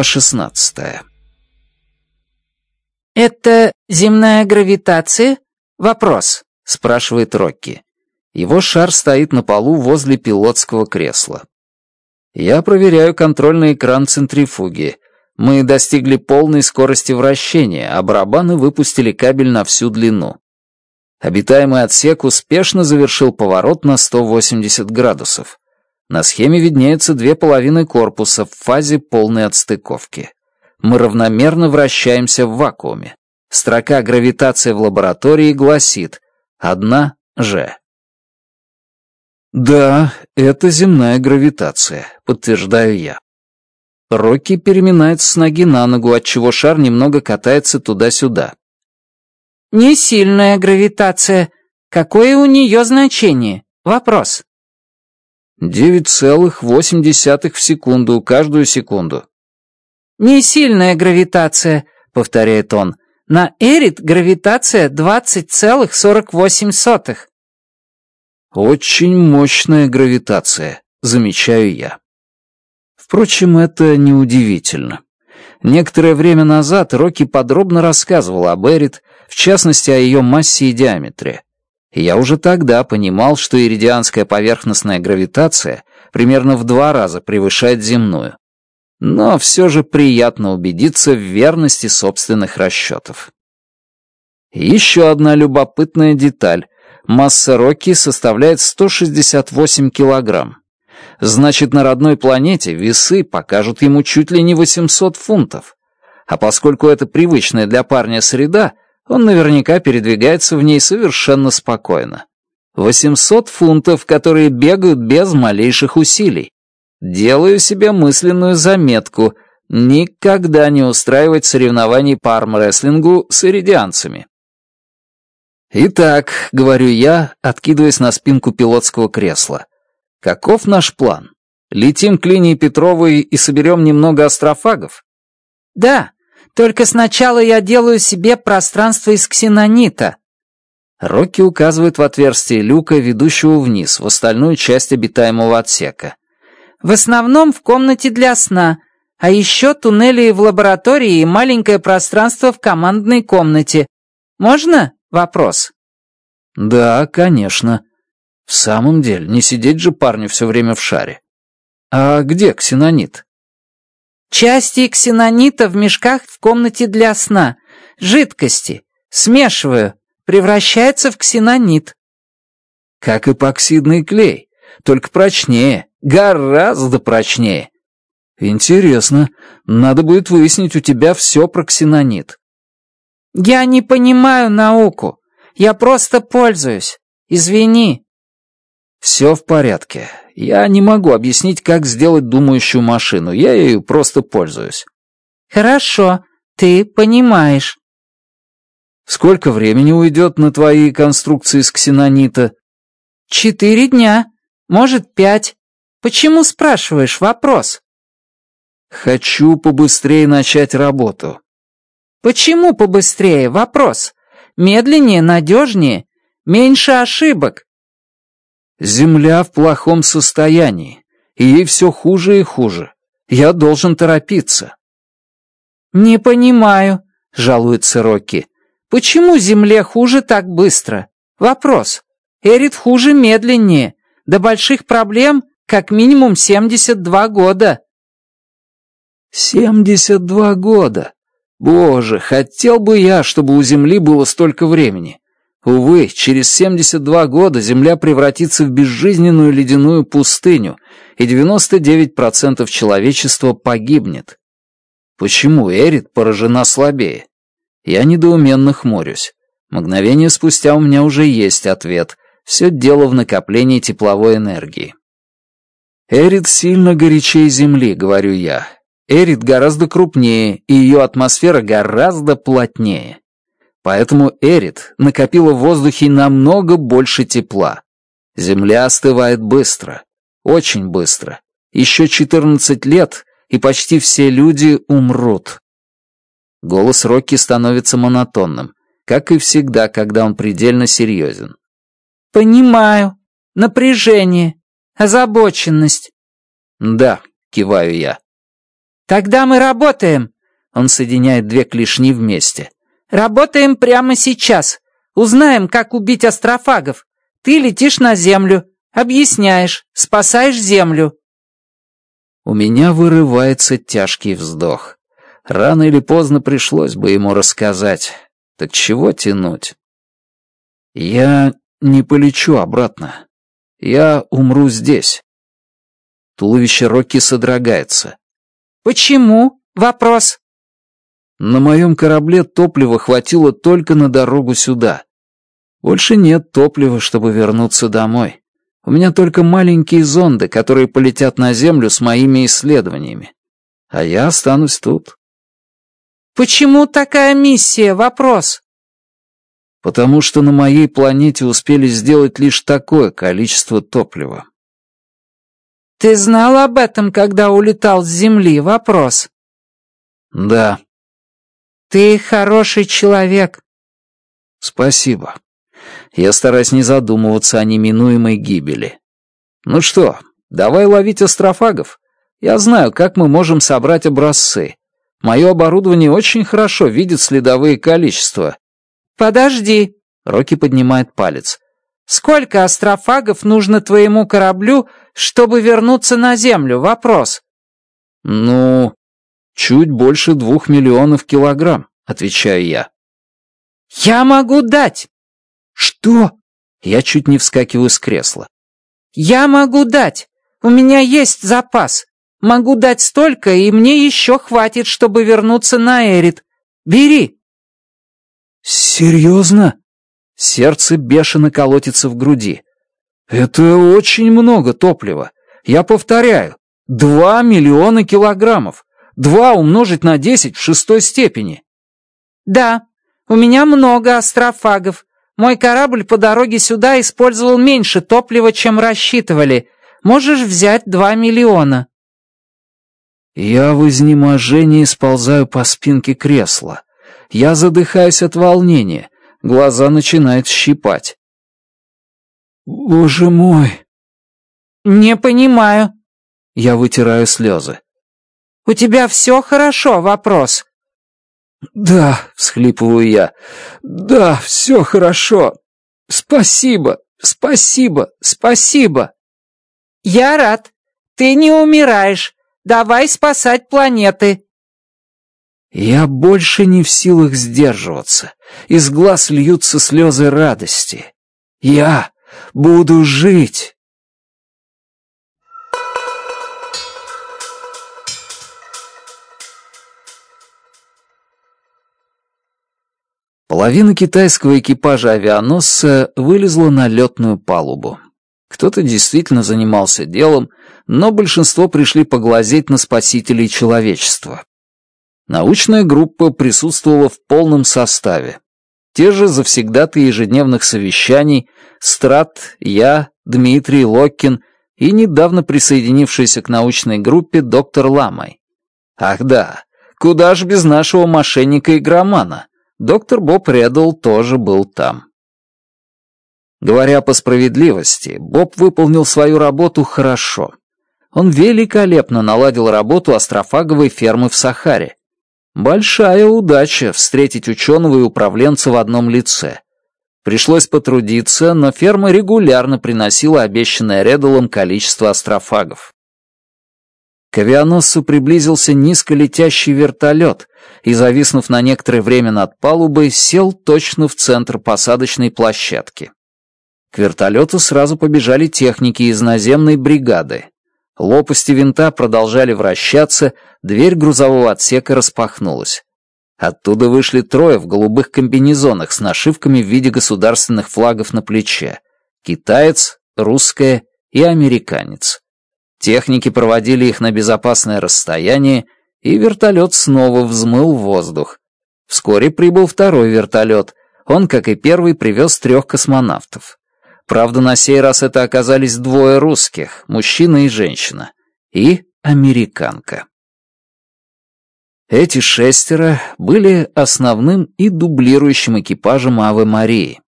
Глава 16. «Это земная гравитация?» «Вопрос», — спрашивает Рокки. Его шар стоит на полу возле пилотского кресла. Я проверяю контрольный экран центрифуги. Мы достигли полной скорости вращения, а барабаны выпустили кабель на всю длину. Обитаемый отсек успешно завершил поворот на 180 градусов. На схеме виднеются две половины корпуса в фазе полной отстыковки. Мы равномерно вращаемся в вакууме. Строка «Гравитация в лаборатории» гласит «Одна g. «Да, это земная гравитация», — подтверждаю я. Рокки переминается с ноги на ногу, отчего шар немного катается туда-сюда. Несильная гравитация. Какое у нее значение? Вопрос». 9,8 в секунду каждую секунду. «Не сильная гравитация», — повторяет он. «На Эрит гравитация 20,48». «Очень мощная гравитация», — замечаю я. Впрочем, это неудивительно. Некоторое время назад Рокки подробно рассказывал об Эрит, в частности, о ее массе и диаметре. Я уже тогда понимал, что иридианская поверхностная гравитация примерно в два раза превышает земную. Но все же приятно убедиться в верности собственных расчетов. Еще одна любопытная деталь. Масса Рокки составляет 168 килограмм. Значит, на родной планете весы покажут ему чуть ли не 800 фунтов. А поскольку это привычная для парня среда — он наверняка передвигается в ней совершенно спокойно. 800 фунтов, которые бегают без малейших усилий. Делаю себе мысленную заметку — никогда не устраивать соревнований по армрестлингу с иридианцами. «Итак», — говорю я, откидываясь на спинку пилотского кресла, — «каков наш план? Летим к линии Петровой и соберем немного астрофагов?» «Да, только сначала я делаю себе пространство из ксенонита». Рокки указывает в отверстие люка, ведущего вниз, в остальную часть обитаемого отсека. «В основном в комнате для сна, а еще туннели в лаборатории и маленькое пространство в командной комнате. Можно вопрос?» «Да, конечно. В самом деле, не сидеть же парню все время в шаре. А где ксенонит?» Части ксенонита в мешках в комнате для сна. Жидкости. Смешиваю. Превращается в ксенонит. Как эпоксидный клей. Только прочнее. Гораздо прочнее. Интересно. Надо будет выяснить у тебя все про ксенонит. Я не понимаю науку. Я просто пользуюсь. Извини. «Все в порядке. Я не могу объяснить, как сделать думающую машину. Я ею просто пользуюсь». «Хорошо. Ты понимаешь». «Сколько времени уйдет на твои конструкции с ксенонита?» «Четыре дня. Может, пять. Почему спрашиваешь вопрос?» «Хочу побыстрее начать работу». «Почему побыстрее? Вопрос. Медленнее, надежнее, меньше ошибок». Земля в плохом состоянии, и ей все хуже и хуже. Я должен торопиться». «Не понимаю», — жалуется Рокки. «Почему Земле хуже так быстро? Вопрос. Эрит хуже медленнее. До больших проблем как минимум 72 года». «72 года! Боже, хотел бы я, чтобы у Земли было столько времени. Увы, через 72 года Земля превратится в безжизненную ледяную пустыню, и 99% человечества погибнет. Почему Эрит поражена слабее? Я недоуменно хмурюсь. Мгновение спустя у меня уже есть ответ. Все дело в накоплении тепловой энергии. «Эрит сильно горячее Земли», — говорю я. «Эрит гораздо крупнее, и ее атмосфера гораздо плотнее. Поэтому Эрит накопила в воздухе намного больше тепла. Земля остывает быстро, очень быстро. Еще 14 лет, и почти все люди умрут. Голос Рокки становится монотонным, как и всегда, когда он предельно серьезен. «Понимаю. Напряжение. Озабоченность». «Да», — киваю я. «Тогда мы работаем». Он соединяет две клешни вместе. Работаем прямо сейчас. Узнаем, как убить астрофагов. Ты летишь на землю, объясняешь, спасаешь землю. У меня вырывается тяжкий вздох. Рано или поздно пришлось бы ему рассказать. Так чего тянуть? Я не полечу обратно. Я умру здесь. Туловище Рокки содрогается. «Почему?» — вопрос. На моем корабле топлива хватило только на дорогу сюда. Больше нет топлива, чтобы вернуться домой. У меня только маленькие зонды, которые полетят на Землю с моими исследованиями. А я останусь тут. Почему такая миссия? Вопрос. Потому что на моей планете успели сделать лишь такое количество топлива. Ты знал об этом, когда улетал с Земли? Вопрос. Да. Ты хороший человек. Спасибо. Я стараюсь не задумываться о неминуемой гибели. Ну что, давай ловить астрофагов. Я знаю, как мы можем собрать образцы. Мое оборудование очень хорошо видит следовые количества. Подожди. Рокки поднимает палец. Сколько астрофагов нужно твоему кораблю, чтобы вернуться на Землю? Вопрос. Ну, чуть больше двух миллионов килограмм», — отвечаю я. «Я могу дать!» «Что?» Я чуть не вскакиваю с кресла. «Я могу дать! У меня есть запас! Могу дать столько, и мне еще хватит, чтобы вернуться на Эрит. Бери!» «Серьезно?» Сердце бешено колотится в груди. «Это очень много топлива. Я повторяю, два миллиона килограммов. Два умножить на 10 в шестой степени. Да, у меня много астрофагов. Мой корабль по дороге сюда использовал меньше топлива, чем рассчитывали. Можешь взять два миллиона. Я в изнеможении сползаю по спинке кресла. Я задыхаюсь от волнения. Глаза начинают щипать. «Боже мой!» «Не понимаю». Я вытираю слезы. У тебя все хорошо, вопрос». «Да», — всхлипываю я, — «да, все хорошо. Спасибо, спасибо, спасибо». «Я рад. Ты не умираешь. Давай спасать планеты». Я больше не в силах сдерживаться. Из глаз льются слезы радости. Я буду жить. Половина китайского экипажа авианосца вылезла на летную палубу. Кто-то действительно занимался делом, но большинство пришли поглазеть на спасителей человечества. Научная группа присутствовала в полном составе. Те же завсегдаты ежедневных совещаний Страт, я, Дмитрий Локкин и недавно присоединившийся к научной группе доктор Ламой. Ах да, куда ж без нашего мошенника и громана? Доктор Боб Реддл тоже был там. Говоря по справедливости, Боб выполнил свою работу хорошо. Он великолепно наладил работу астрофаговой фермы в Сахаре. Большая удача встретить ученого и управленца в одном лице. Пришлось потрудиться, но ферма регулярно приносила обещанное Реддалом количество астрофагов. К авианосцу приблизился низко летящий вертолет и, зависнув на некоторое время над палубой, сел точно в центр посадочной площадки. К вертолету сразу побежали техники из наземной бригады. Лопасти винта продолжали вращаться, дверь грузового отсека распахнулась. Оттуда вышли трое в голубых комбинезонах с нашивками в виде государственных флагов на плече. Китаец, русская и американец. Техники проводили их на безопасное расстояние, и вертолет снова взмыл воздух. Вскоре прибыл второй вертолет. Он, как и первый, привез трех космонавтов. Правда, на сей раз это оказались двое русских, мужчина и женщина, и американка. Эти шестеро были основным и дублирующим экипажем Авы Марии.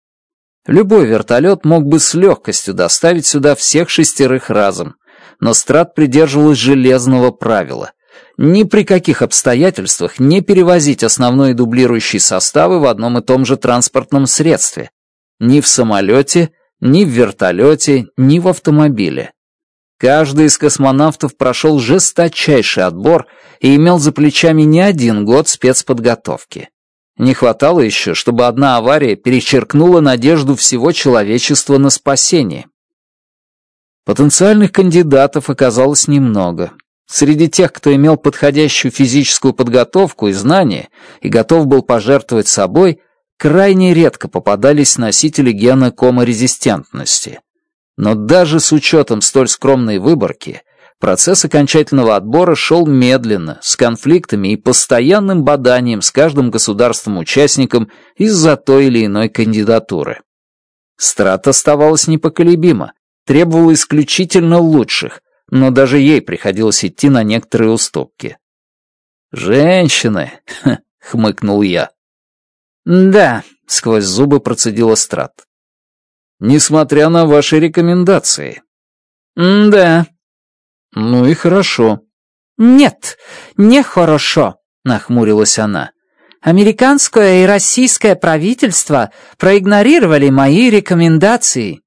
Любой вертолет мог бы с легкостью доставить сюда всех шестерых разом, но Страт придерживалась железного правила — ни при каких обстоятельствах не перевозить основной дублирующие составы в одном и том же транспортном средстве, ни в самолете, ни в вертолете, ни в автомобиле. Каждый из космонавтов прошел жесточайший отбор и имел за плечами не один год спецподготовки. Не хватало еще, чтобы одна авария перечеркнула надежду всего человечества на спасение. Потенциальных кандидатов оказалось немного. Среди тех, кто имел подходящую физическую подготовку и знания и готов был пожертвовать собой, крайне редко попадались носители гена коморезистентности. Но даже с учетом столь скромной выборки, процесс окончательного отбора шел медленно, с конфликтами и постоянным боданием с каждым государством-участником из-за той или иной кандидатуры. Страт оставалась непоколебима, требовал исключительно лучших, но даже ей приходилось идти на некоторые уступки. «Женщины!» — хмыкнул я. «Да», — сквозь зубы процедила Страт. «Несмотря на ваши рекомендации». «Да». «Ну и хорошо». «Нет, не хорошо», — нахмурилась она. «Американское и российское правительство проигнорировали мои рекомендации».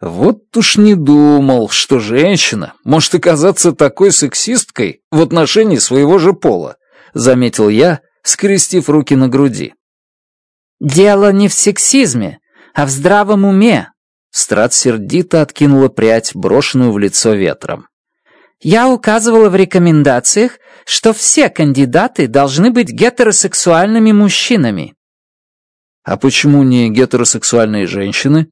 Вот уж не думал, что женщина может оказаться такой сексисткой в отношении своего же пола, заметил я, скрестив руки на груди. Дело не в сексизме, а в здравом уме. Страт сердито откинула прядь, брошенную в лицо ветром. Я указывала в рекомендациях, что все кандидаты должны быть гетеросексуальными мужчинами. А почему не гетеросексуальные женщины?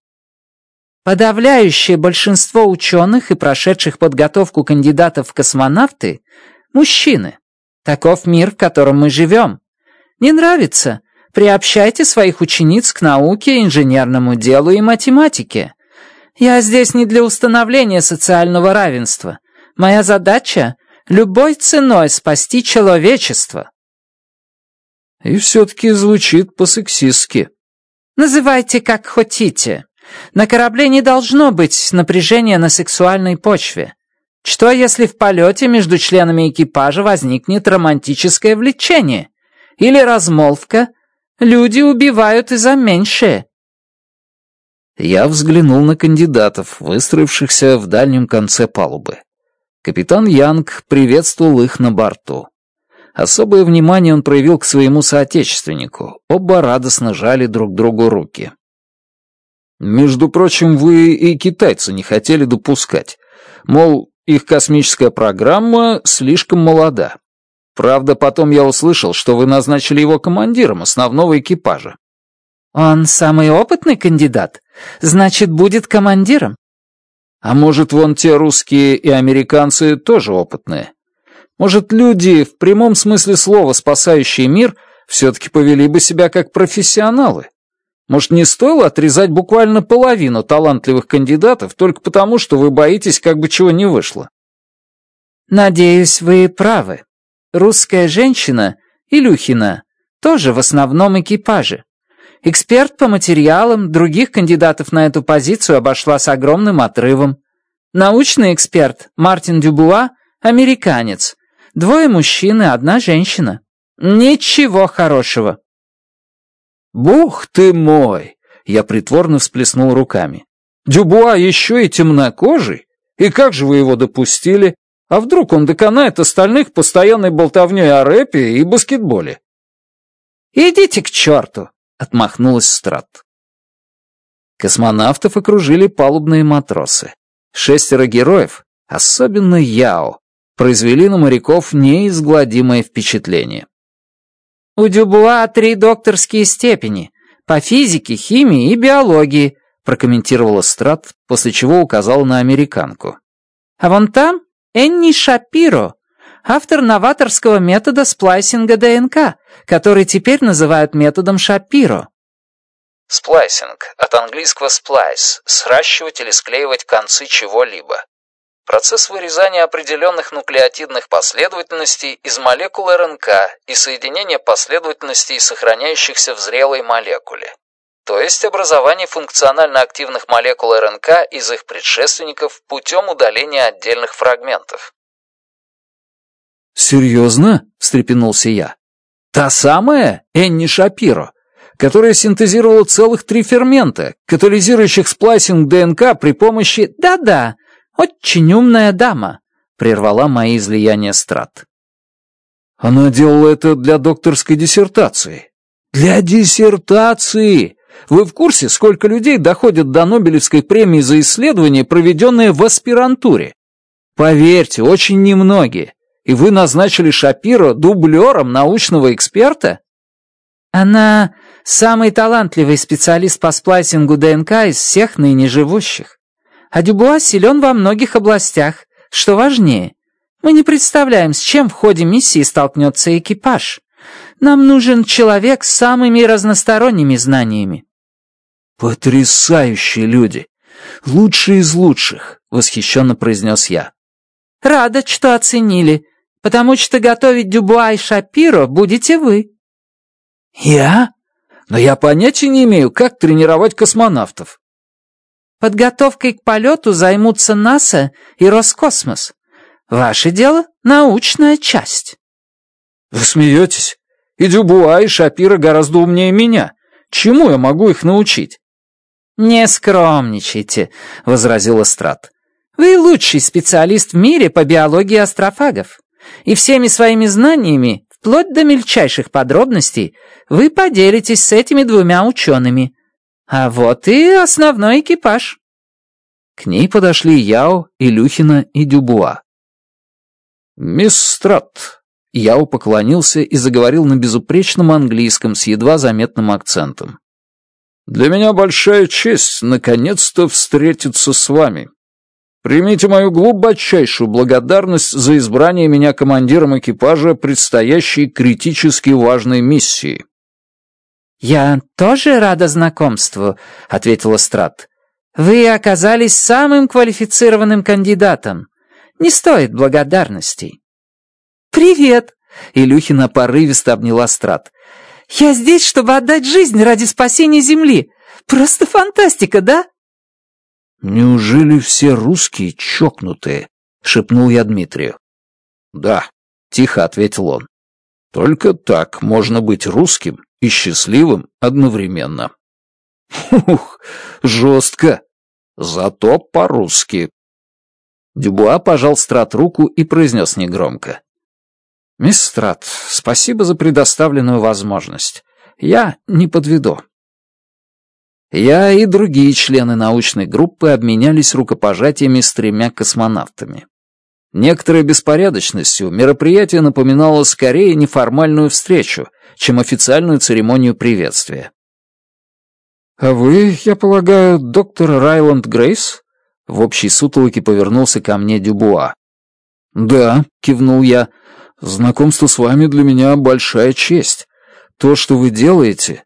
Подавляющее большинство ученых и прошедших подготовку кандидатов в космонавты — мужчины. Таков мир, в котором мы живем. Не нравится? Приобщайте своих учениц к науке, инженерному делу и математике. Я здесь не для установления социального равенства. Моя задача — любой ценой спасти человечество. И все-таки звучит по-сексистски. Называйте как хотите. На корабле не должно быть напряжения на сексуальной почве. Что, если в полете между членами экипажа возникнет романтическое влечение? Или размолвка? Люди убивают и за меньшее. Я взглянул на кандидатов, выстроившихся в дальнем конце палубы. Капитан Янг приветствовал их на борту. Особое внимание он проявил к своему соотечественнику. Оба радостно жали друг другу руки. Между прочим, вы и китайцы не хотели допускать. Мол, их космическая программа слишком молода. Правда, потом я услышал, что вы назначили его командиром основного экипажа. Он самый опытный кандидат? Значит, будет командиром? А может, вон те русские и американцы тоже опытные? Может, люди, в прямом смысле слова спасающие мир, все-таки повели бы себя как профессионалы? Может, не стоило отрезать буквально половину талантливых кандидатов только потому, что вы боитесь, как бы чего не вышло? Надеюсь, вы правы. Русская женщина, Илюхина, тоже в основном экипаже. Эксперт по материалам других кандидатов на эту позицию обошла с огромным отрывом. Научный эксперт Мартин Дюбуа – американец. Двое мужчин и одна женщина. Ничего хорошего. Бог ты мой! Я притворно всплеснул руками. Дюбуа еще и темнокожий? И как же вы его допустили? А вдруг он доконает остальных постоянной болтовней о рэпе и баскетболе? «Идите к черту!» — отмахнулась Страт. Космонавтов окружили палубные матросы. Шестеро героев, особенно Яо, произвели на моряков неизгладимое впечатление. У удюбуа три докторские степени по физике, химии и биологии», прокомментировала Страт, после чего указала на американку. «А вон там Энни Шапиро, автор новаторского метода сплайсинга ДНК, который теперь называют методом Шапиро». Сплайсинг, от английского splice – сращивать или склеивать концы чего-либо. Процесс вырезания определенных нуклеотидных последовательностей из молекулы РНК и соединения последовательностей, сохраняющихся в зрелой молекуле, то есть образование функционально активных молекул РНК из их предшественников путем удаления отдельных фрагментов. «Серьезно?» — встрепенулся я. «Та самая Энни Шапиро?» которая синтезировала целых три фермента, катализирующих сплайсинг ДНК при помощи... Да-да, «Очень умная дама», — прервала мои излияния Страт. «Она делала это для докторской диссертации». «Для диссертации!» Вы в курсе, сколько людей доходят до Нобелевской премии за исследования, проведенные в аспирантуре? Поверьте, очень немногие. И вы назначили Шапиро дублером научного эксперта? Она самый талантливый специалист по сплайсингу ДНК из всех ныне живущих. Адюбуа силен во многих областях, что важнее. Мы не представляем, с чем в ходе миссии столкнется экипаж. Нам нужен человек с самыми разносторонними знаниями». «Потрясающие люди! Лучшие из лучших!» — восхищенно произнес я. «Рада, что оценили, потому что готовить Дюбуа и Шапиро будете вы». «Я? Но я понятия не имею, как тренировать космонавтов». Подготовкой к полету займутся НАСА и Роскосмос. Ваше дело — научная часть». «Вы смеетесь? И Дюбуа, и Шапира гораздо умнее меня. Чему я могу их научить?» «Не скромничайте», — возразил Эстрад. «Вы лучший специалист в мире по биологии астрофагов. И всеми своими знаниями, вплоть до мельчайших подробностей, вы поделитесь с этими двумя учеными — а вот и основной экипаж». К ней подошли Яо, Илюхина и Дюбуа. «Мисс Страт», — Яо поклонился и заговорил на безупречном английском с едва заметным акцентом. «Для меня большая честь наконец-то встретиться с вами. Примите мою глубочайшую благодарность за избрание меня командиром экипажа предстоящей критически важной миссии. Я тоже рада знакомству», — ответила Страт. «Вы оказались самым квалифицированным кандидатом. Не стоит благодарностей». «Привет!» — Илюхина порывисто обняла Страт. «Я здесь, чтобы отдать жизнь ради спасения Земли. Просто фантастика, да?» «Неужели все русские чокнутые?» — шепнул я Дмитрию. «Да», — тихо ответил он. «Только так можно быть русским и счастливым одновременно. Ух, жестко. Зато по-русски. Дюбуа пожал Страт руку и произнес негромко. «Мисс Страт, спасибо за предоставленную возможность. Я не подведу». Я и другие члены научной группы обменялись рукопожатиями с тремя космонавтами. Некоторой беспорядочностью мероприятие напоминало скорее неформальную встречу — чем официальную церемонию приветствия. «А вы, я полагаю, доктор Райланд Грейс?» В общей сутолоке повернулся ко мне Дюбуа. «Да», — кивнул я, — «знакомство с вами для меня большая честь. То, что вы делаете,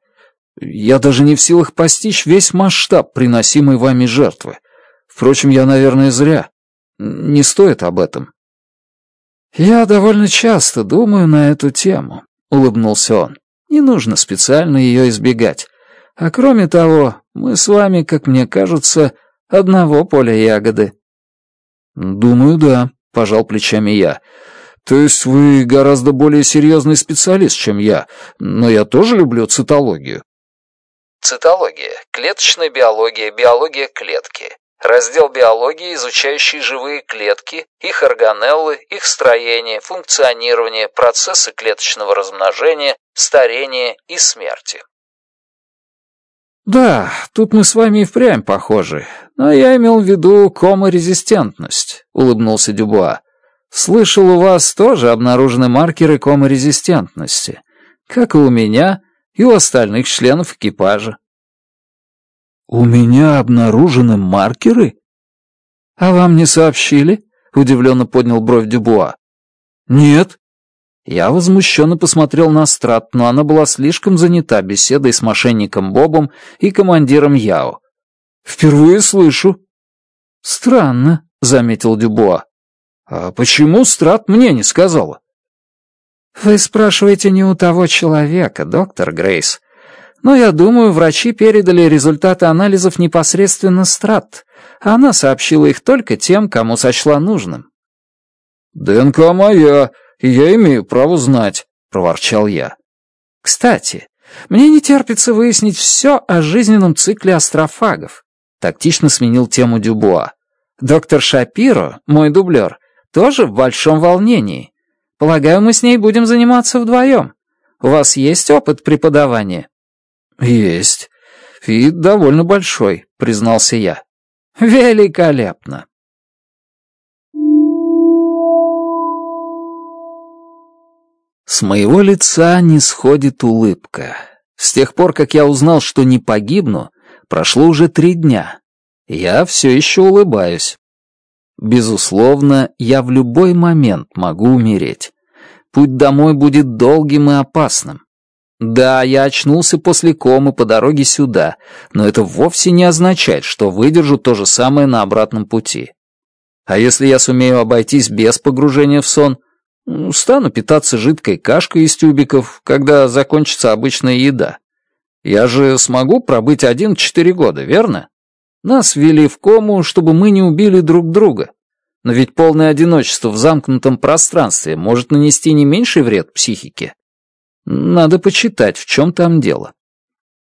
я даже не в силах постичь весь масштаб приносимой вами жертвы. Впрочем, я, наверное, зря. Не стоит об этом». «Я довольно часто думаю на эту тему», улыбнулся он. Не нужно специально ее избегать. А кроме того, мы с вами, как мне кажется, одного поля ягоды. Думаю, да, пожал плечами я. То есть вы гораздо более серьезный специалист, чем я, но я тоже люблю цитологию. Цитология, клеточная биология, биология клетки. Раздел биологии, изучающий живые клетки, их органеллы, их строение, функционирование, процессы клеточного размножения, старения и смерти. Да, тут мы с вами и впрямь похожи, но я имел в виду коморезистентность, улыбнулся Дюбуа. Слышал, у вас тоже обнаружены маркеры коморезистентности, как и у меня и у остальных членов экипажа. У меня обнаружены маркеры? А вам не сообщили? Удивленно поднял бровь Дюбуа. Нет. Я возмущенно посмотрел на Страт, но она была слишком занята беседой с мошенником Бобом и командиром Яо. Впервые слышу. Странно, заметил Дюбуа. А почему Страт мне не сказала? Вы спрашиваете не у того человека, доктор Грейс. Но я думаю, врачи передали результаты анализов непосредственно Страт. Она сообщила их только тем, кому сочла нужным. «ДНК моя, я имею право знать», — проворчал я. «Кстати, мне не терпится выяснить все о жизненном цикле астрофагов», — тактично сменил тему Дюбуа. «Доктор Шапиро, мой дублер, тоже в большом волнении. Полагаю, мы с ней будем заниматься вдвоем. У вас есть опыт преподавания?» «Есть. И довольно большой», — признался я. «Великолепно». С моего лица не сходит улыбка. С тех пор, как я узнал, что не погибну, прошло уже три дня. Я все еще улыбаюсь. Безусловно, я в любой момент могу умереть. Путь домой будет долгим и опасным. Да, я очнулся после комы по дороге сюда, но это вовсе не означает, что выдержу то же самое на обратном пути. А если я сумею обойтись без погружения в сон, стану питаться жидкой кашкой из тюбиков, когда закончится обычная еда. Я же смогу пробыть один четыре года, верно? Нас ввели в кому, чтобы мы не убили друг друга. Но ведь полное одиночество в замкнутом пространстве может нанести не меньший вред психике. Надо почитать, в чем там дело.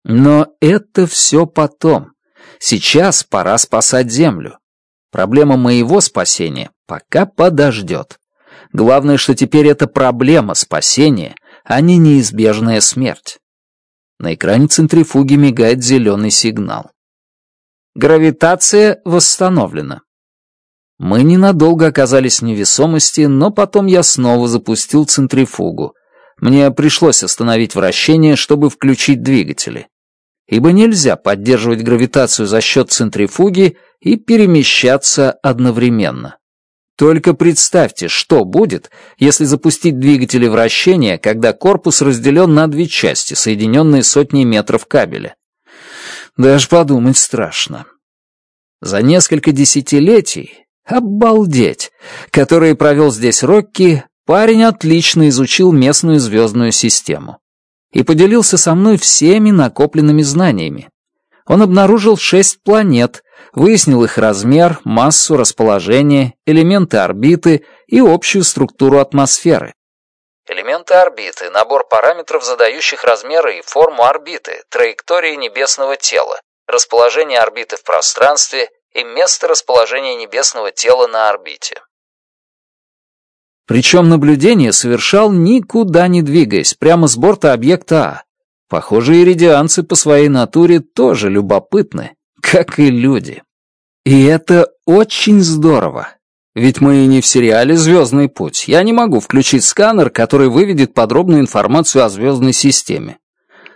Но это все потом. Сейчас пора спасать Землю. Проблема моего спасения пока подождет. Главное, что теперь это проблема спасения, а не неизбежная смерть. На экране центрифуги мигает зеленый сигнал. Гравитация восстановлена. Мы ненадолго оказались в невесомости, но потом я снова запустил центрифугу, мне пришлось остановить вращение, чтобы включить двигатели. Ибо нельзя поддерживать гравитацию за счет центрифуги и перемещаться одновременно. Только представьте, что будет, если запустить двигатели вращения, когда корпус разделен на две части, соединенные сотней метров кабеля. Даже подумать страшно. За несколько десятилетий, обалдеть, которые провел здесь Рокки, Парень отлично изучил местную звездную систему и поделился со мной всеми накопленными знаниями. Он обнаружил шесть планет, выяснил их размер, массу, расположение, элементы орбиты и общую структуру атмосферы. Элементы орбиты — набор параметров, задающих размеры и форму орбиты, траектории небесного тела, расположение орбиты в пространстве и место расположения небесного тела на орбите. Причем наблюдение совершал никуда не двигаясь, прямо с борта объекта А. Похоже, иридианцы по своей натуре тоже любопытны, как и люди. И это очень здорово. Ведь мы и не в сериале «Звездный путь». Я не могу включить сканер, который выведет подробную информацию о звездной системе.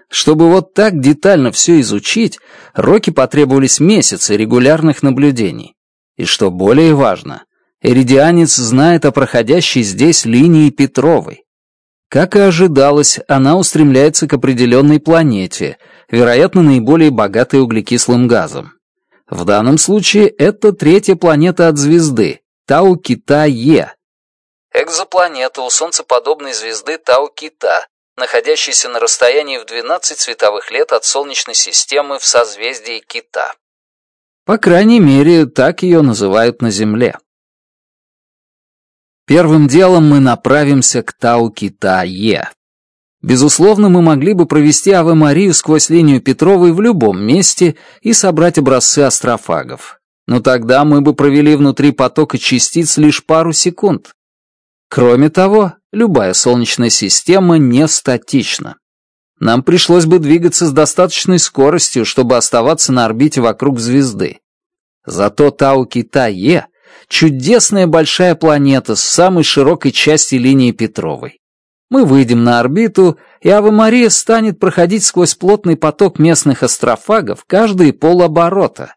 Чтобы вот так детально все изучить, Роки потребовались месяцы регулярных наблюдений. И что более важно, Эридианец знает о проходящей здесь линии Петровой. Как и ожидалось, она устремляется к определенной планете, вероятно, наиболее богатой углекислым газом. В данном случае это третья планета от звезды, Тау-Кита-Е. Экзопланета у солнцеподобной звезды Тау-Кита, находящейся на расстоянии в 12 световых лет от Солнечной системы в созвездии Кита. По крайней мере, так ее называют на Земле. Первым делом мы направимся к Тау-Китае. Безусловно, мы могли бы провести Аве-Марию сквозь линию Петровой в любом месте и собрать образцы астрофагов. Но тогда мы бы провели внутри потока частиц лишь пару секунд. Кроме того, любая Солнечная система не статична. Нам пришлось бы двигаться с достаточной скоростью, чтобы оставаться на орбите вокруг звезды. Зато Тау-Китае чудесная большая планета с самой широкой части линии Петровой. Мы выйдем на орбиту, и Ава-Мария станет проходить сквозь плотный поток местных астрофагов каждые полоборота.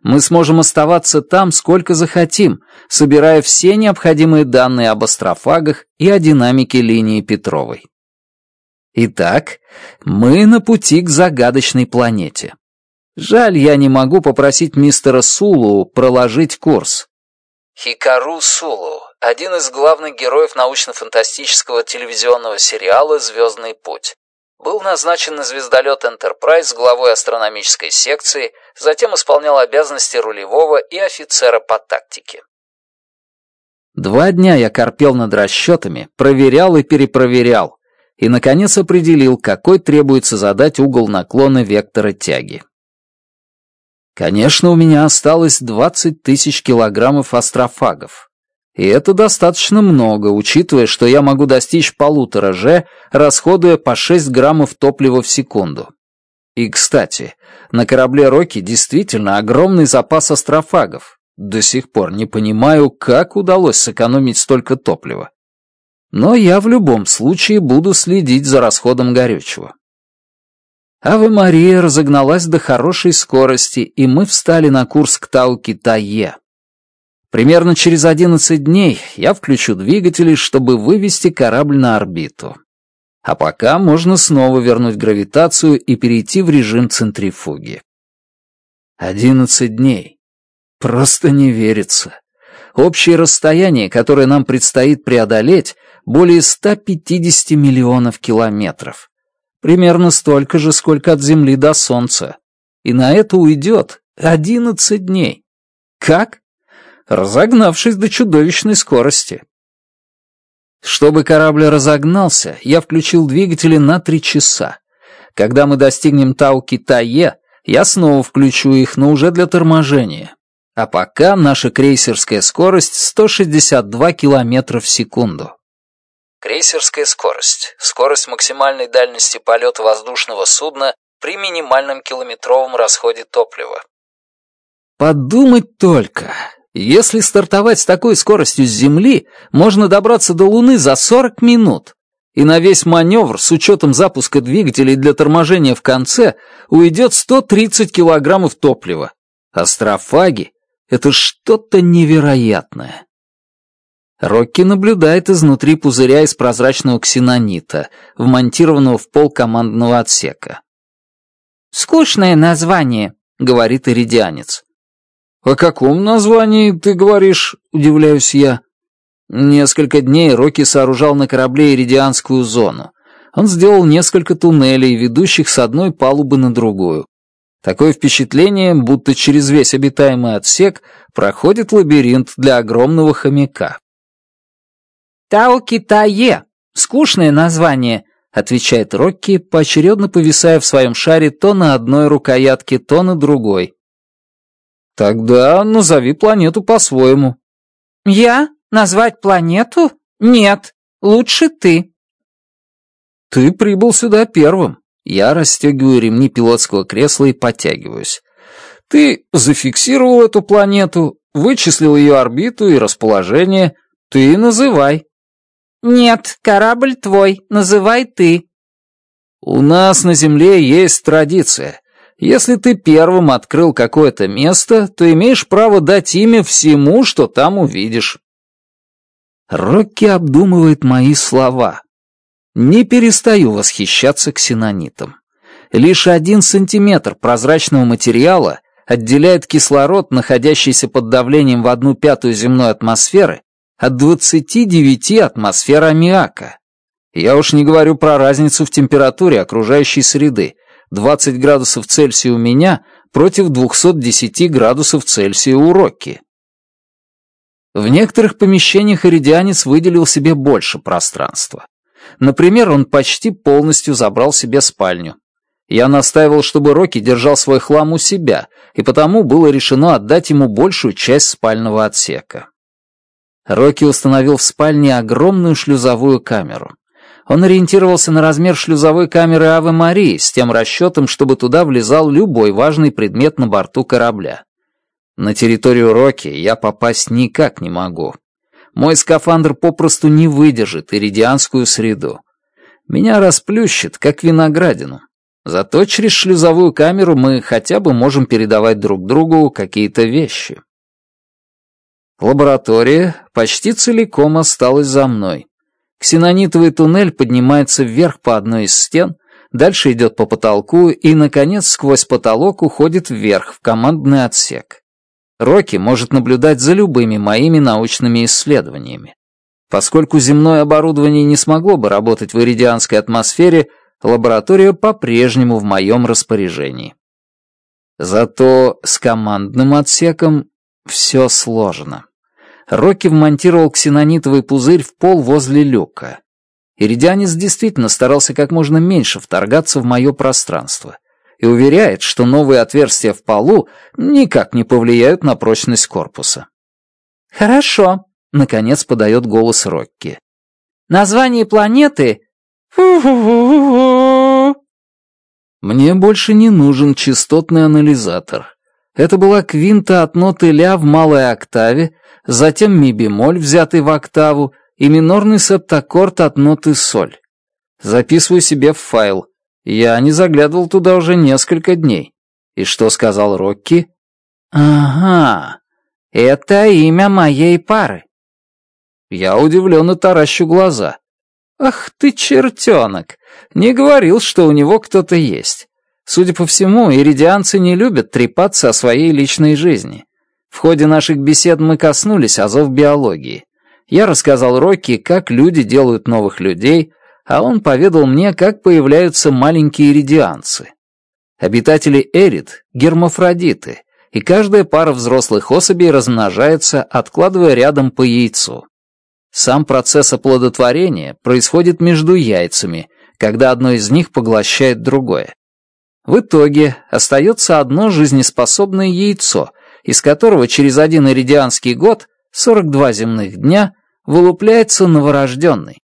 Мы сможем оставаться там сколько захотим, собирая все необходимые данные об астрофагах и о динамике линии Петровой. Итак, мы на пути к загадочной планете. Жаль, я не могу попросить мистера Сулу проложить курс. Хикару Сулу – один из главных героев научно-фантастического телевизионного сериала «Звездный путь». Был назначен на звездолет «Энтерпрайз» главой астрономической секции, затем исполнял обязанности рулевого и офицера по тактике. Два дня я корпел над расчетами, проверял и перепроверял, и, наконец, определил, какой требуется задать угол наклона вектора тяги. Конечно, у меня осталось 20 тысяч килограммов астрофагов. И это достаточно много, учитывая, что я могу достичь полутора же, расходуя по 6 граммов топлива в секунду. И, кстати, на корабле «Рокки» действительно огромный запас астрофагов. До сих пор не понимаю, как удалось сэкономить столько топлива. Но я в любом случае буду следить за расходом горючего. Ава Мария разогналась до хорошей скорости, и мы встали на курс к Тау-Китае. Примерно через 11 дней я включу двигатели, чтобы вывести корабль на орбиту. А пока можно снова вернуть гравитацию и перейти в режим центрифуги. 11 дней. Просто не верится. Общее расстояние, которое нам предстоит преодолеть, более 150 миллионов километров примерно столько же, сколько от Земли до Солнца. И на это уйдет 11 дней. Как? Разогнавшись до чудовищной скорости. Чтобы корабль разогнался, я включил двигатели на три часа. Когда мы достигнем Тау-Китае, я снова включу их, но уже для торможения. А пока наша крейсерская скорость 162 километра в секунду крейсерская скорость. Скорость максимальной дальности полета воздушного судна при минимальном километровом расходе топлива. Подумать только. Если стартовать с такой скоростью с Земли, можно добраться до Луны за 40 минут. И на весь маневр, с учетом запуска двигателей для торможения в конце, уйдет 130 килограммов топлива. Астрофаги — это что-то невероятное. Рокки наблюдает изнутри пузыря из прозрачного ксенонита, вмонтированного в пол командного отсека. «Скучное название», — говорит иридианец. «О каком названии ты говоришь?» — удивляюсь я. Несколько дней Рокки сооружал на корабле иридианскую зону. Он сделал несколько туннелей, ведущих с одной палубы на другую. Такое впечатление, будто через весь обитаемый отсек проходит лабиринт для огромного хомяка. «Тао Китае» — скучное название, — отвечает Рокки, поочередно повисая в своем шаре то на одной рукоятке, то на другой. «Тогда назови планету по-своему». «Я? Назвать планету? Нет, лучше ты». «Ты прибыл сюда первым». Я расстегиваю ремни пилотского кресла и подтягиваюсь. «Ты зафиксировал эту планету, вычислил ее орбиту и расположение. Ты называй». «Нет, корабль твой, называй ты». «У нас на Земле есть традиция. Если ты первым открыл какое-то место, то имеешь право дать имя всему, что там увидишь». Рокки обдумывает мои слова. Не перестаю восхищаться ксенонитом. Лишь один сантиметр прозрачного материала отделяет кислород, находящийся под давлением в одну пятую земной атмосферы, от 29 атмосфер аммиака. Я уж не говорю про разницу в температуре окружающей среды. 20 градусов Цельсия у меня против 210 градусов Цельсия у Рокки. В некоторых помещениях иридианец выделил себе больше пространства. Например, он почти полностью забрал себе спальню. Я настаивал, чтобы Рокки держал свой хлам у себя, и потому было решено отдать ему большую часть спального отсека. Рокки установил в спальне огромную шлюзовую камеру. Он ориентировался на размер шлюзовой камеры Авы Марии с тем расчетом, чтобы туда влезал любой важный предмет на борту корабля. На территорию Рокки я попасть никак не могу. Мой скафандр попросту не выдержит иридианскую среду. Меня расплющит, как виноградину. Зато через шлюзовую камеру мы хотя бы можем передавать друг другу какие-то вещи. Лаборатория почти целиком осталась за мной. Ксенонитовый туннель поднимается вверх по одной из стен, дальше идет по потолку и, наконец, сквозь потолок уходит вверх в командный отсек. Рокки может наблюдать за любыми моими научными исследованиями. Поскольку земное оборудование не смогло бы работать в иридианской атмосфере, лаборатория по-прежнему в моем распоряжении. Зато с командным отсеком все сложно. Рокки вмонтировал ксенонитовый пузырь в пол возле люка. Иридианец действительно старался как можно меньше вторгаться в мое пространство и уверяет, что новые отверстия в полу никак не повлияют на прочность корпуса. «Хорошо», — наконец подает голос Рокки. «Название планеты...» «Мне больше не нужен частотный анализатор. Это была квинта от ноты ля в малой октаве, затем ми бемоль, взятый в октаву, и минорный септаккорд от ноты соль. Записываю себе в файл. Я не заглядывал туда уже несколько дней. И что сказал Рокки? «Ага, это имя моей пары». Я удивленно таращу глаза. «Ах ты чертенок! Не говорил, что у него кто-то есть. Судя по всему, иридианцы не любят трепаться о своей личной жизни. В ходе наших бесед мы коснулись азов биологии. Я рассказал Рокки, как люди делают новых людей, а он поведал мне, как появляются маленькие иридианцы. Обитатели Эрид — гермафродиты, и каждая пара взрослых особей размножается, откладывая рядом по яйцу. Сам процесс оплодотворения происходит между яйцами, когда одно из них поглощает другое. В итоге остается одно жизнеспособное яйцо, из которого через один иридианский год, 42 земных дня, вылупляется новорожденный.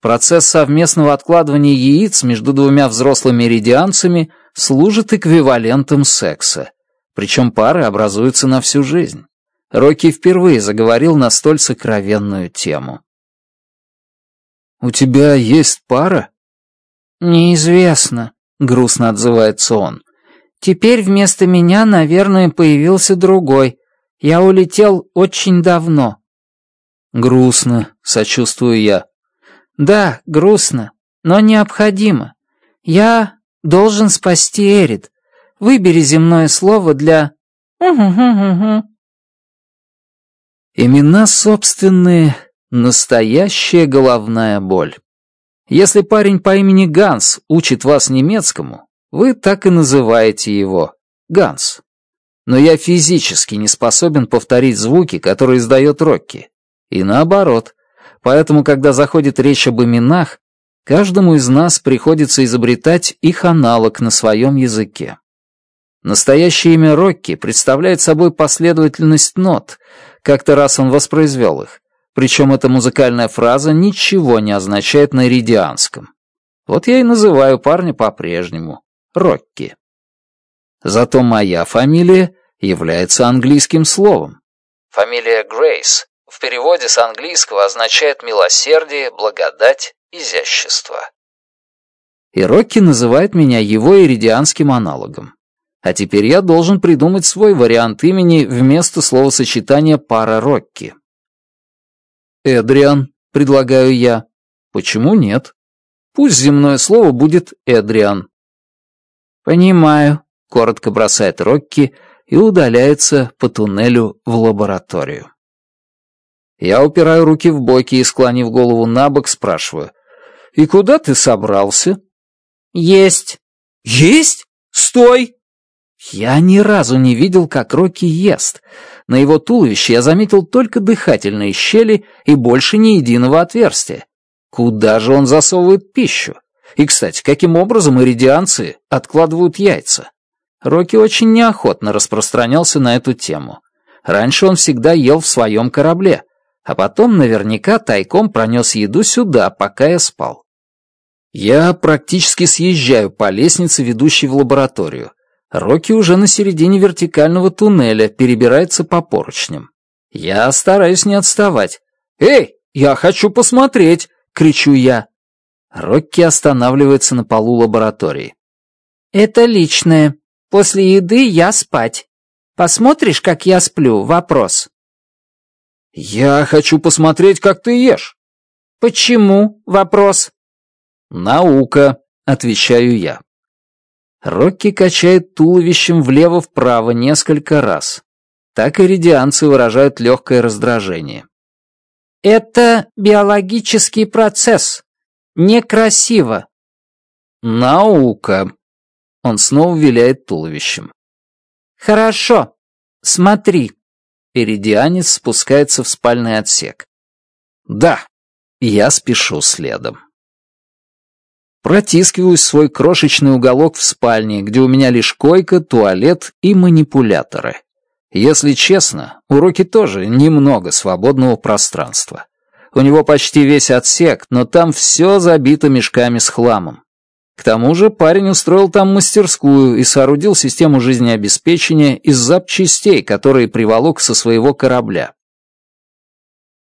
Процесс совместного откладывания яиц между двумя взрослыми иридианцами служит эквивалентом секса. Причем пары образуются на всю жизнь. Рокки впервые заговорил на столь сокровенную тему. «У тебя есть пара?» «Неизвестно», — грустно отзывается он. «Теперь вместо меня, наверное, появился другой. Я улетел очень давно». «Грустно», — сочувствую я. «Да, грустно, но необходимо. Я должен спасти Эрит. Выбери земное слово для...» Имена собственные — настоящая головная боль. Если парень по имени Ганс учит вас немецкому, вы так и называете его Ганс. Но я физически не способен повторить звуки, которые издает Рокки. И наоборот. Поэтому, когда заходит речь об именах, каждому из нас приходится изобретать их аналог на своем языке. Настоящее имя Рокки представляет собой последовательность нот, как-то раз он воспроизвел их, причем эта музыкальная фраза ничего не означает на иридианском. Вот я и называю парня по-прежнему Рокки. Зато моя фамилия является английским словом. Фамилия Грейс в переводе с английского означает «милосердие», «благодать», «изящество». И Рокки называет меня его иридианским аналогом. А теперь я должен придумать свой вариант имени вместо словосочетания «пара Рокки». Эдриан», — предлагаю я. «Почему нет? Пусть земное слово будет Эдриан». «Понимаю», — коротко бросает Рокки и удаляется по туннелю в лабораторию. Я упираю руки в боки и, склонив голову на бок, спрашиваю. «И куда ты собрался?» «Есть». «Есть? Стой!» Я ни разу не видел, как Рокки ест — на его туловище я заметил только дыхательные щели и больше ни единого отверстия. Куда же он засовывает пищу? И, кстати, каким образом иридианцы откладывают яйца? Рокки очень неохотно распространялся на эту тему. Раньше он всегда ел в своем корабле, а потом наверняка тайком пронес еду сюда, пока я спал. Я практически съезжаю по лестнице, ведущей в лабораторию, Рокки уже на середине вертикального туннеля, перебирается по поручням. Я стараюсь не отставать. «Эй, я хочу посмотреть!» — кричу я. Рокки останавливается на полу лаборатории. «Это личное. После еды я спать. Посмотришь, как я сплю? Вопрос». «Я хочу посмотреть, как ты ешь». «Почему?» — вопрос. «Наука», — отвечаю я. Рокки качает туловищем влево-вправо несколько раз. Так иридианцы выражают легкое раздражение. «Это биологический процесс. Некрасиво». «Наука». Он снова виляет туловищем. «Хорошо. Смотри». Иридианец спускается в спальный отсек. «Да». Я спешу следом. Протискиваю свой крошечный уголок в спальне, где у меня лишь койка, туалет и манипуляторы. Если честно, у Руки тоже немного свободного пространства. У него почти весь отсек, но там все забито мешками с хламом. К тому же парень устроил там мастерскую и соорудил систему жизнеобеспечения из запчастей, которые приволок со своего корабля.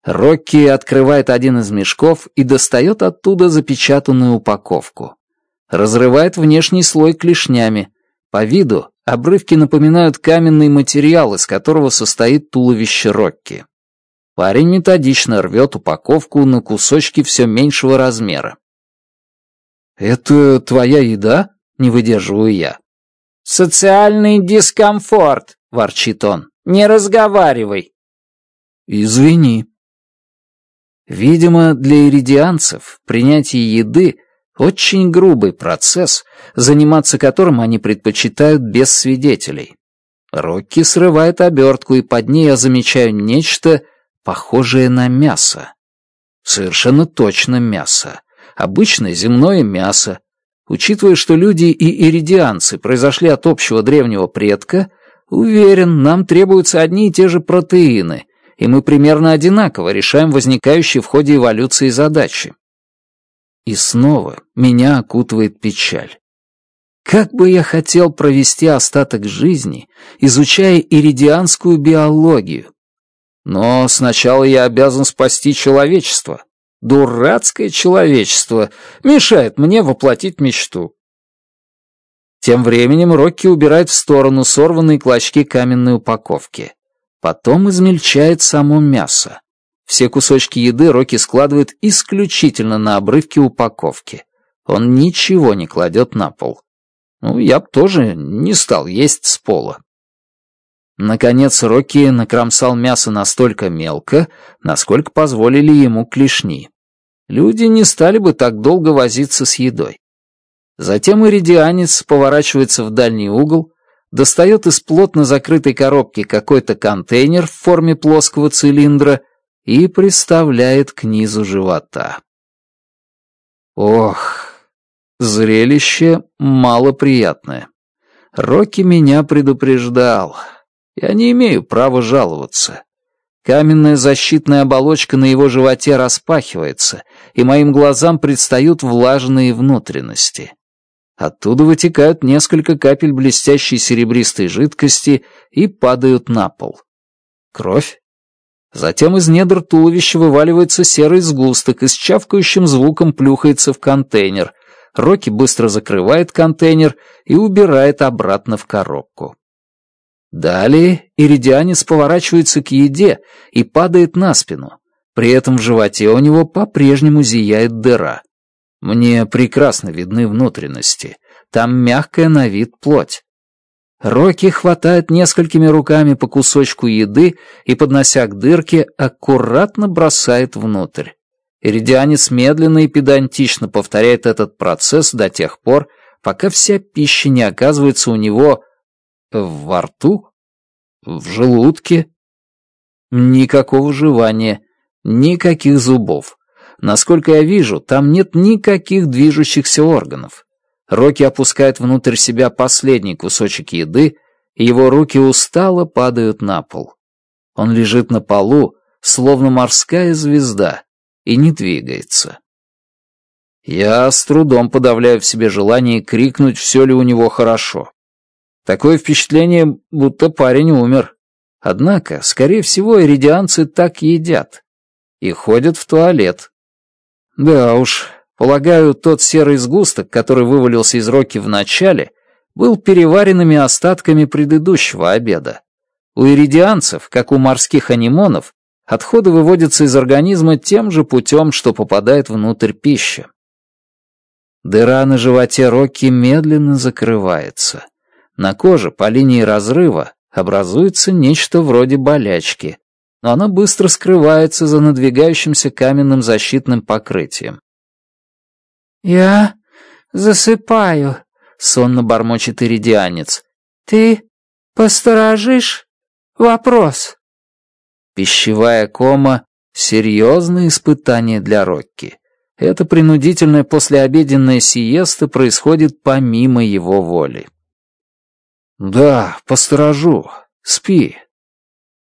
Рокки открывает один из мешков и достает оттуда запечатанную упаковку. Разрывает внешний слой клешнями. По виду обрывки напоминают каменный материал, из которого состоит туловище Рокки. Парень методично рвет упаковку на кусочки все меньшего размера. «Это твоя еда?» — не выдерживаю я. «Социальный дискомфорт!» — ворчит он. «Не разговаривай!» «Извини», Видимо, для иридианцев принятие еды — очень грубый процесс, заниматься которым они предпочитают без свидетелей. Рокки срывает обертку, и под ней я замечаю нечто, похожее на мясо. Совершенно точно мясо. Обычное земное мясо. Учитывая, что люди и иридианцы произошли от общего древнего предка, уверен, нам требуются одни и те же протеины, и мы примерно одинаково решаем возникающие в ходе эволюции задачи. И снова меня окутывает печаль. Как бы я хотел провести остаток жизни, изучая иридианскую биологию. Но сначала я обязан спасти человечество. Дурацкое человечество мешает мне воплотить мечту. Тем временем Рокки убирает в сторону сорванные клочки каменной упаковки. Потом измельчает само мясо. Все кусочки еды Рокки складывает исключительно на обрывки упаковки. Он ничего не кладет на пол. Ну, я б тоже не стал есть с пола. Наконец Рокки накромсал мясо настолько мелко, насколько позволили ему клешни. Люди не стали бы так долго возиться с едой. Затем иридианец поворачивается в дальний угол, достает из плотно закрытой коробки какой-то контейнер в форме плоского цилиндра и приставляет к низу живота. Ох, зрелище малоприятное. Рокки меня предупреждал. Я не имею права жаловаться. Каменная защитная оболочка на его животе распахивается, и моим глазам предстают влажные внутренности. Оттуда вытекают несколько капель блестящей серебристой жидкости и падают на пол. Кровь. Затем из недр туловища вываливается серый сгусток и с чавкающим звуком плюхается в контейнер. Рокки быстро закрывает контейнер и убирает обратно в коробку. Далее иридианец поворачивается к еде и падает на спину. При этом в животе у него по-прежнему зияет дыра. Мне прекрасно видны внутренности. Там мягкая на вид плоть. Рокки хватает несколькими руками по кусочку еды и, поднося к дырке, аккуратно бросает внутрь. Иридианец медленно и педантично повторяет этот процесс до тех пор, пока вся пища не оказывается у него во рту, в желудке. Никакого жевания, никаких зубов. Насколько я вижу, там нет никаких движущихся органов. Рокки опускает внутрь себя последний кусочек еды, и его руки устало падают на пол. Он лежит на полу, словно морская звезда, и не двигается. Я с трудом подавляю в себе желание крикнуть, все ли у него хорошо. Такое впечатление, будто парень умер. Однако, скорее всего, иридианцы так едят. И ходят в туалет, да уж, полагаю, тот серый сгусток, который вывалился из Роки в начале, был переваренными остатками предыдущего обеда. У иридианцев, как у морских анимонов, отходы выводятся из организма тем же путем, что попадает внутрь пищи. Дыра на животе Рокки медленно закрывается. На коже по линии разрыва образуется нечто вроде болячки, но она быстро скрывается за надвигающимся каменным защитным покрытием. «Я засыпаю», — сонно бормочет иридианец. «Ты посторожишь? Вопрос». Пищевая кома — серьезное испытание для Рокки. Это принудительное послеобеденное сиеста происходит помимо его воли. «Да, посторожу. Спи».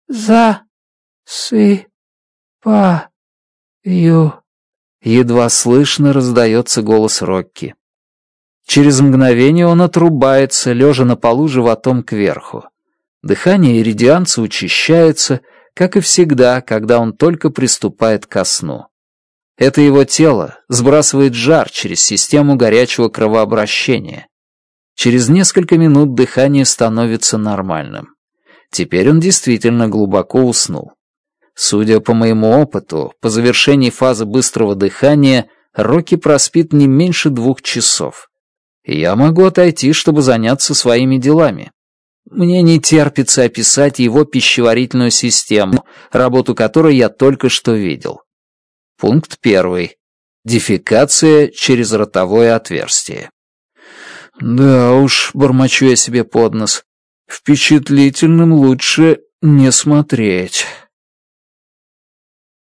«За Си, па... ю...» Едва слышно раздается голос Рокки. Через мгновение он отрубается, лежа на полу животом кверху. Дыхание иридианца учащается, как и всегда, когда он только приступает ко сну. Это его тело сбрасывает жар через систему горячего кровообращения. Через несколько минут дыхание становится нормальным. Теперь он действительно глубоко уснул. Судя по моему опыту, по завершении фазы быстрого дыхания Рокки проспит не меньше двух часов. Я могу отойти, чтобы заняться своими делами. Мне не терпится описать его пищеварительную систему, работу которой я только что видел. Пункт первый. Дефекация через ротовое отверстие. Да уж, бормочу я себе под нос, впечатлительным лучше не смотреть.